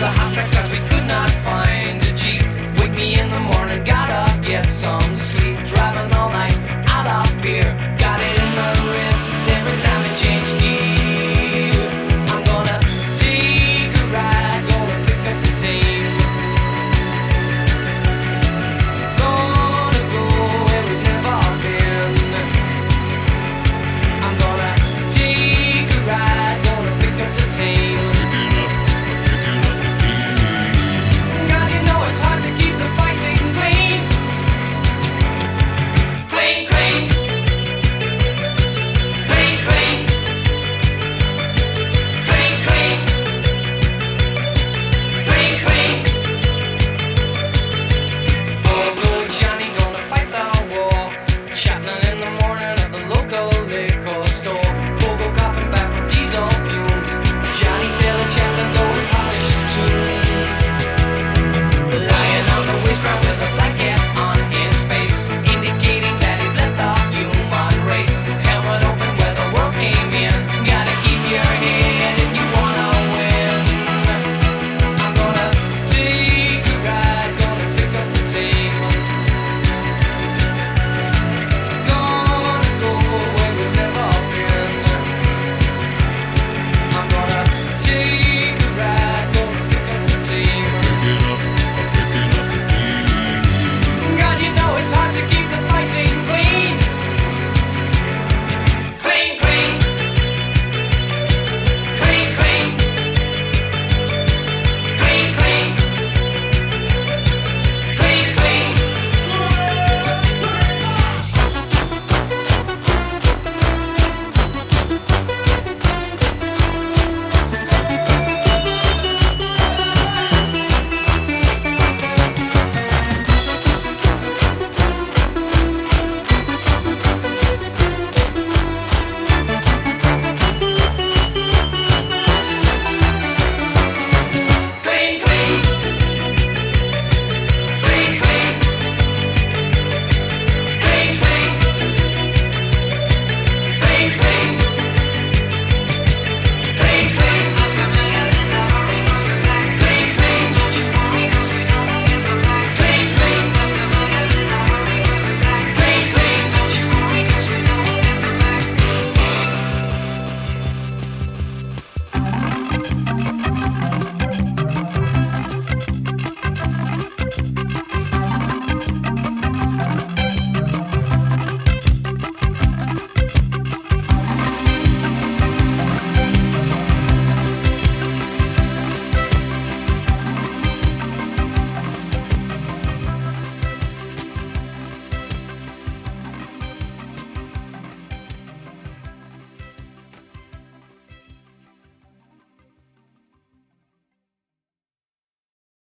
the hot track